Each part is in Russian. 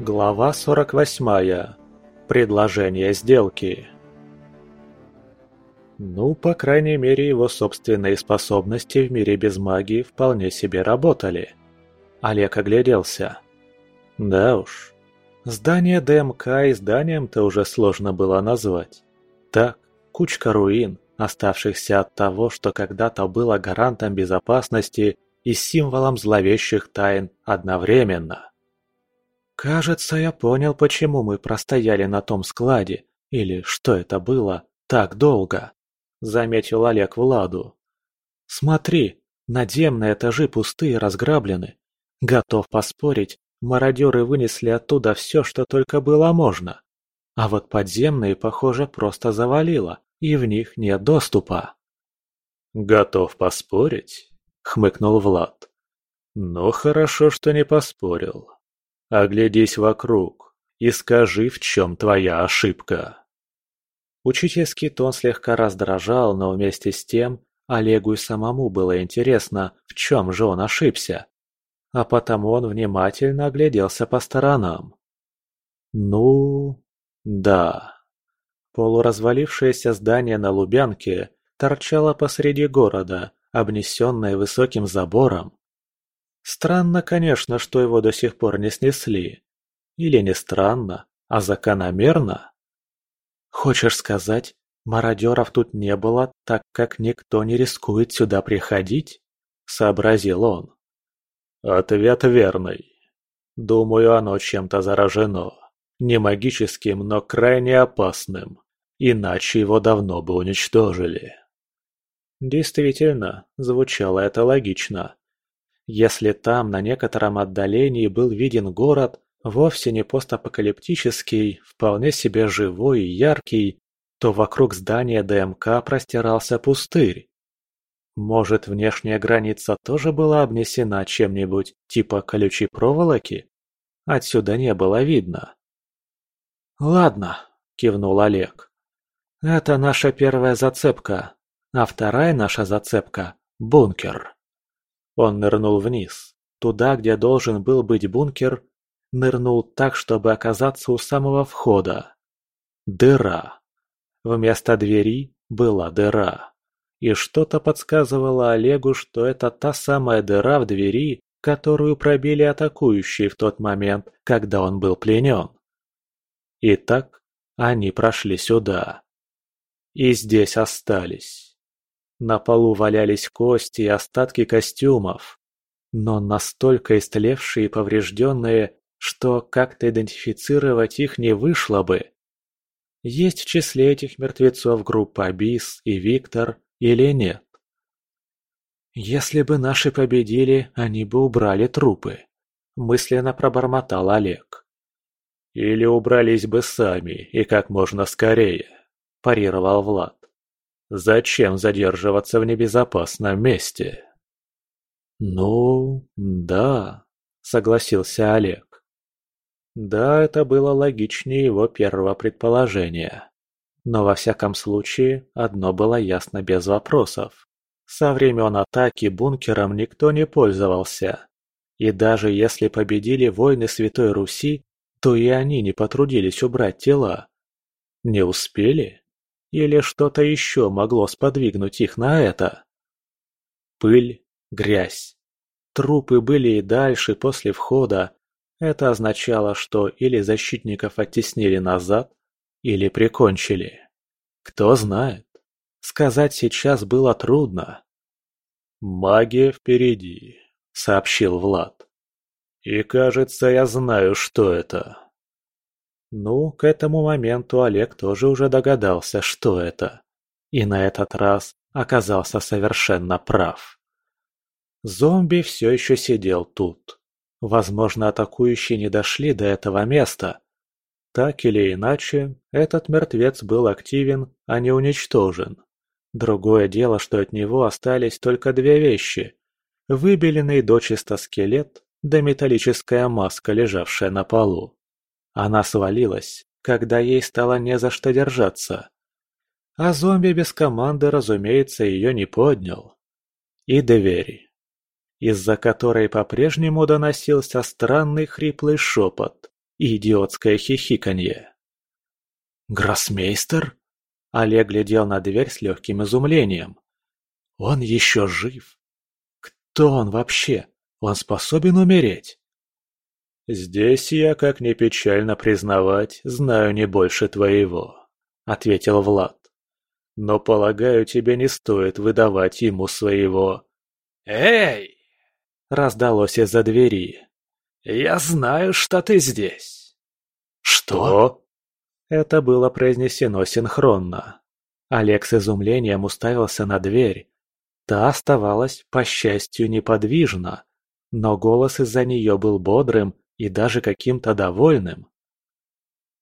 Глава 48. Предложение сделки. Ну, по крайней мере, его собственные способности в мире без магии вполне себе работали. Олег огляделся. Да уж. Здание ДМК и зданием-то уже сложно было назвать. Так, кучка руин, оставшихся от того, что когда-то было гарантом безопасности и символом зловещих тайн одновременно. «Кажется, я понял, почему мы простояли на том складе, или что это было, так долго», — заметил Олег Владу. «Смотри, надземные этажи пустые разграблены. Готов поспорить, мародеры вынесли оттуда все, что только было можно. А вот подземные, похоже, просто завалило, и в них нет доступа». «Готов поспорить?» — хмыкнул Влад. «Ну, хорошо, что не поспорил. Оглядись вокруг и скажи, в чем твоя ошибка. Учительский тон слегка раздражал, но вместе с тем Олегу и самому было интересно, в чем же он ошибся. А потому он внимательно огляделся по сторонам. Ну, да. Полуразвалившееся здание на Лубянке торчало посреди города, обнесенное высоким забором. Странно, конечно, что его до сих пор не снесли. Или не странно, а закономерно. Хочешь сказать, мародеров тут не было, так как никто не рискует сюда приходить? Сообразил он. Ответ верный. Думаю, оно чем-то заражено. Не магическим, но крайне опасным. Иначе его давно бы уничтожили. Действительно, звучало это логично. Если там на некотором отдалении был виден город, вовсе не постапокалиптический, вполне себе живой и яркий, то вокруг здания ДМК простирался пустырь. Может, внешняя граница тоже была обнесена чем-нибудь типа колючей проволоки? Отсюда не было видно. «Ладно», — кивнул Олег. «Это наша первая зацепка, а вторая наша зацепка — бункер». Он нырнул вниз, туда, где должен был быть бункер, нырнул так, чтобы оказаться у самого входа. Дыра. Вместо двери была дыра. И что-то подсказывало Олегу, что это та самая дыра в двери, которую пробили атакующие в тот момент, когда он был пленен. Итак, они прошли сюда. И здесь остались. На полу валялись кости и остатки костюмов, но настолько истлевшие и поврежденные, что как-то идентифицировать их не вышло бы. Есть в числе этих мертвецов группа Бис и Виктор или нет? «Если бы наши победили, они бы убрали трупы», – мысленно пробормотал Олег. «Или убрались бы сами и как можно скорее», – парировал Влад. Зачем задерживаться в небезопасном месте? Ну, да, согласился Олег. Да, это было логичнее его первого предположения. Но во всяком случае, одно было ясно без вопросов. Со времен атаки бункером никто не пользовался. И даже если победили войны Святой Руси, то и они не потрудились убрать тела. Не успели? Или что-то еще могло сподвигнуть их на это? Пыль, грязь. Трупы были и дальше после входа. Это означало, что или защитников оттеснили назад, или прикончили. Кто знает. Сказать сейчас было трудно. «Магия впереди», — сообщил Влад. «И кажется, я знаю, что это». Ну, к этому моменту Олег тоже уже догадался, что это. И на этот раз оказался совершенно прав. Зомби все еще сидел тут. Возможно, атакующие не дошли до этого места. Так или иначе, этот мертвец был активен, а не уничтожен. Другое дело, что от него остались только две вещи. Выбеленный дочисто скелет, да металлическая маска, лежавшая на полу. Она свалилась, когда ей стало не за что держаться. А зомби без команды, разумеется, ее не поднял. И двери, из-за которой по-прежнему доносился странный хриплый шепот и идиотское хихиканье. «Гроссмейстер?» Олег глядел на дверь с легким изумлением. «Он еще жив? Кто он вообще? Он способен умереть?» «Здесь я, как ни печально признавать, знаю не больше твоего», — ответил Влад. «Но, полагаю, тебе не стоит выдавать ему своего...» «Эй!» — раздалось из-за двери. «Я знаю, что ты здесь». «Что?» Это было произнесено синхронно. Олег с изумлением уставился на дверь. Та оставалась, по счастью, неподвижна, но голос из-за нее был бодрым и даже каким-то довольным.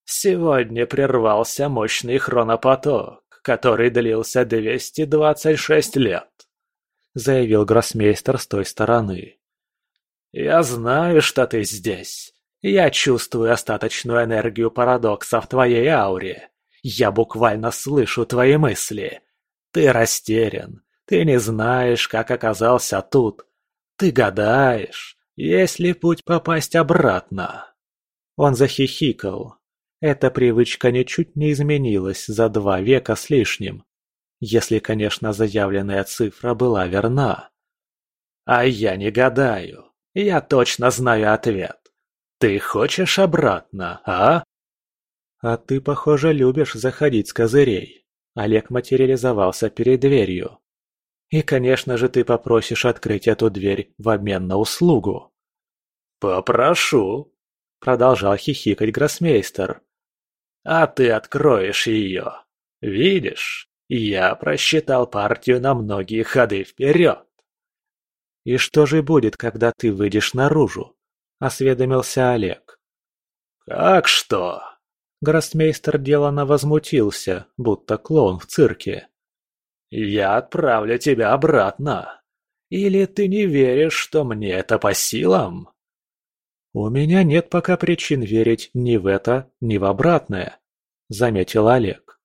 «Сегодня прервался мощный хронопоток, который длился 226 лет», — заявил гроссмейстер с той стороны. «Я знаю, что ты здесь, я чувствую остаточную энергию парадокса в твоей ауре. Я буквально слышу твои мысли. Ты растерян. Ты не знаешь, как оказался тут. Ты гадаешь, есть ли путь попасть обратно. Он захихикал. Эта привычка ничуть не изменилась за два века с лишним. Если, конечно, заявленная цифра была верна. А я не гадаю. Я точно знаю ответ. Ты хочешь обратно, а? А ты, похоже, любишь заходить с козырей. Олег материализовался перед дверью. И, конечно же, ты попросишь открыть эту дверь в обмен на услугу. «Попрошу», — продолжал хихикать гроссмейстер. «А ты откроешь ее. Видишь, я просчитал партию на многие ходы вперед». «И что же будет, когда ты выйдешь наружу?» – осведомился Олег. «Как что?» Гроссмейстер делано возмутился, будто клоун в цирке. «Я отправлю тебя обратно. Или ты не веришь, что мне это по силам?» «У меня нет пока причин верить ни в это, ни в обратное», – заметил Олег.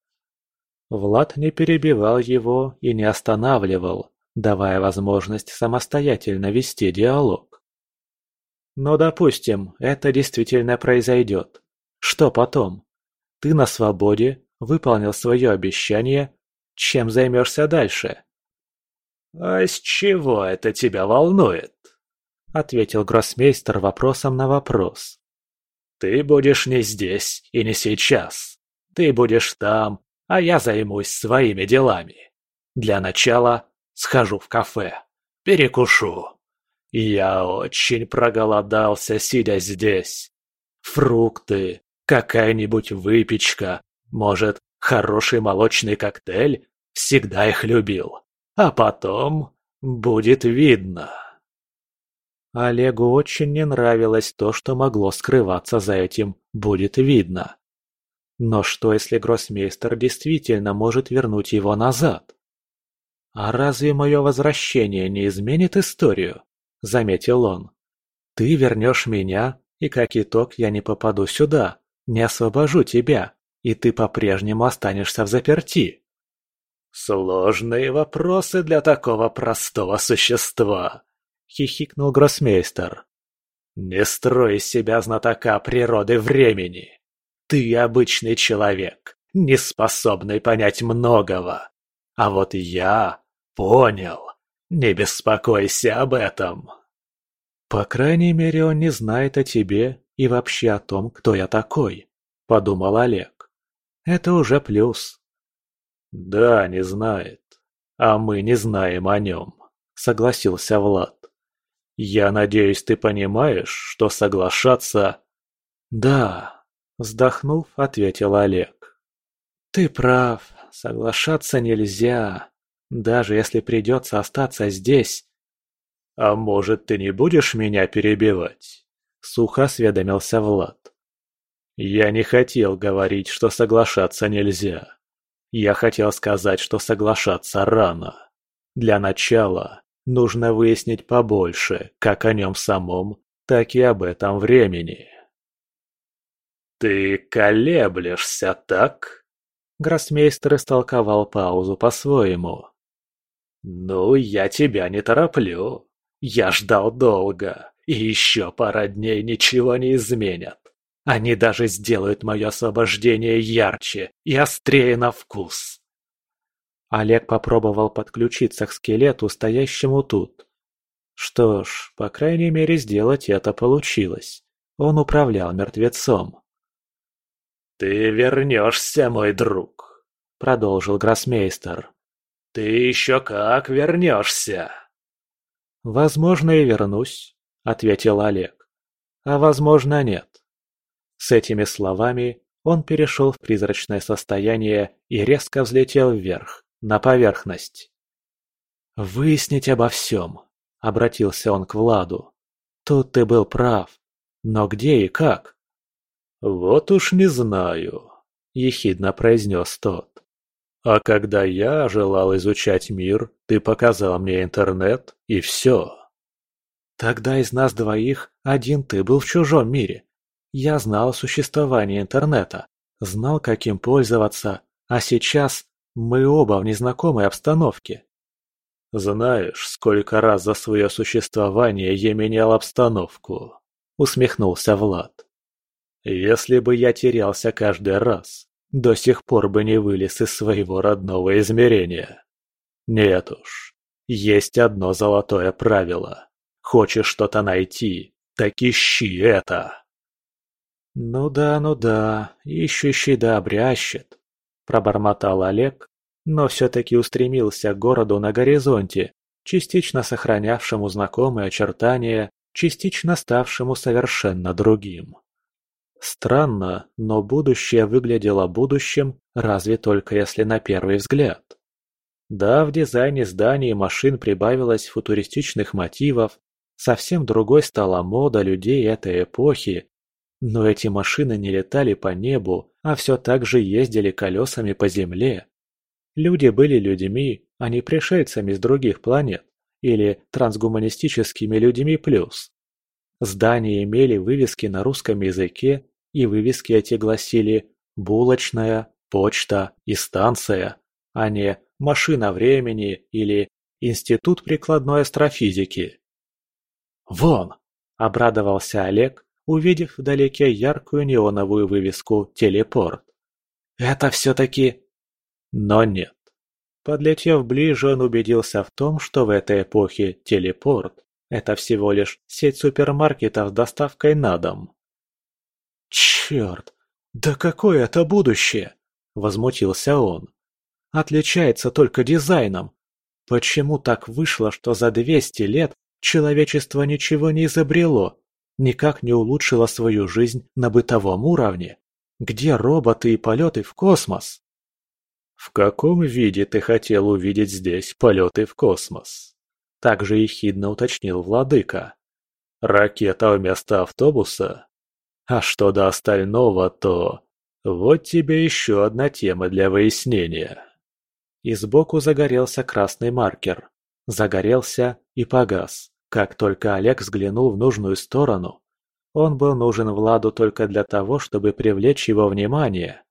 Влад не перебивал его и не останавливал, давая возможность самостоятельно вести диалог. Но допустим, это действительно произойдет. Что потом? Ты на свободе, выполнил свое обещание. Чем займешься дальше? «А с чего это тебя волнует?» — ответил гроссмейстер вопросом на вопрос. «Ты будешь не здесь и не сейчас. Ты будешь там, а я займусь своими делами. Для начала схожу в кафе, перекушу. Я очень проголодался, сидя здесь. Фрукты, какая-нибудь выпечка, может, хороший молочный коктейль? Всегда их любил. А потом будет видно. Олегу очень не нравилось то, что могло скрываться за этим «будет видно». Но что, если гроссмейстер действительно может вернуть его назад? А разве мое возвращение не изменит историю? заметил он. «Ты вернешь меня, и как итог я не попаду сюда, не освобожу тебя, и ты по-прежнему останешься в заперти». «Сложные вопросы для такого простого существа», — хихикнул гроссмейстер. «Не строй из себя знатока природы времени. Ты обычный человек, не способный понять многого. А вот я понял. Не беспокойся об этом. По крайней мере, он не знает о тебе и вообще о том, кто я такой, подумал Олег. Это уже плюс. Да, не знает. А мы не знаем о нем, согласился Влад. Я надеюсь, ты понимаешь, что соглашаться... Да, вздохнув, ответил Олег. Ты прав, соглашаться нельзя. Даже если придется остаться здесь. «А может, ты не будешь меня перебивать?» — сухо осведомился Влад. «Я не хотел говорить, что соглашаться нельзя. Я хотел сказать, что соглашаться рано. Для начала нужно выяснить побольше, как о нем самом, так и об этом времени». «Ты колеблешься, так?» Гроссмейстер истолковал паузу по-своему. «Ну, я тебя не тороплю. Я ждал долго, и еще пара дней ничего не изменят. Они даже сделают мое освобождение ярче и острее на вкус. Олег попробовал подключиться к скелету, стоящему тут. Что ж, по крайней мере, сделать это получилось. Он управлял мертвецом. «Ты вернешься, мой друг», — продолжил гроссмейстер. «Ты еще как вернешься!» «Возможно, и вернусь», — ответил Олег. «А возможно, нет». С этими словами он перешел в призрачное состояние и резко взлетел вверх на поверхность. «Выяснить обо всем», — обратился он к Владу. «Тут ты был прав. Но где и как?» «Вот уж не знаю», — ехидно произнес тот. «А когда я желал изучать мир, ты показал мне интернет, и все». «Тогда из нас двоих один ты был в чужом мире. Я знал о существовании интернета, знал, как им пользоваться, а сейчас мы оба в незнакомой обстановке. «Знаешь, сколько раз за свое существование я менял обстановку?» — усмехнулся Влад. «Если бы я терялся каждый раз, до сих пор бы не вылез из своего родного измерения. Нет уж, есть одно золотое правило. Хочешь что-то найти, так ищи это!» «Ну да, ну да, ищущий да обрящет», – пробормотал Олег, но все-таки устремился к городу на горизонте, частично сохранявшему знакомые очертания, частично ставшему совершенно другим. Странно, но будущее выглядело будущим, разве только если на первый взгляд. Да, в дизайне зданий и машин прибавилось футуристичных мотивов, совсем другой стала мода людей этой эпохи, но эти машины не летали по небу, а все так же ездили колесами по земле. Люди были людьми, а не пришельцами с других планет или трансгуманистическими людьми плюс. Здания имели вывески на русском языке, и вывески эти гласили «булочная», «почта» и «станция», а не «машина времени» или «институт прикладной астрофизики». «Вон!» – обрадовался Олег, увидев вдалеке яркую неоновую вывеску «Телепорт». «Это все-таки...» Но нет. Подлетев ближе, он убедился в том, что в этой эпохе телепорт – это всего лишь сеть супермаркетов с доставкой на дом. «Черт! Да какое это будущее!» – возмутился он. «Отличается только дизайном. Почему так вышло, что за 200 лет человечество ничего не изобрело, никак не улучшило свою жизнь на бытовом уровне? Где роботы и полеты в космос?» «В каком виде ты хотел увидеть здесь полеты в космос?» Также ехидно уточнил владыка. «Ракета вместо автобуса? А что до остального, то... Вот тебе еще одна тема для выяснения». И сбоку загорелся красный маркер. Загорелся и погас, как только Олег взглянул в нужную сторону. Он был нужен Владу только для того, чтобы привлечь его внимание.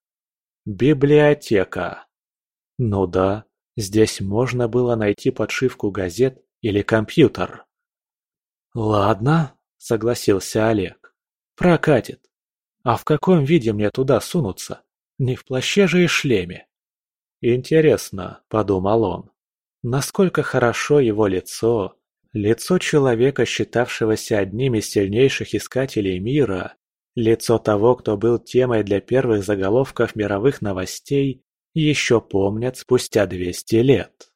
Библиотека. Ну да, здесь можно было найти подшивку газет или компьютер. «Ладно», — согласился Олег. «Прокатит. А в каком виде мне туда сунуться? Не в плаще же и шлеме?» «Интересно», — подумал он, — «насколько хорошо его лицо, лицо человека, считавшегося одним из сильнейших искателей мира, лицо того, кто был темой для первых заголовков мировых новостей, еще помнят спустя двести лет.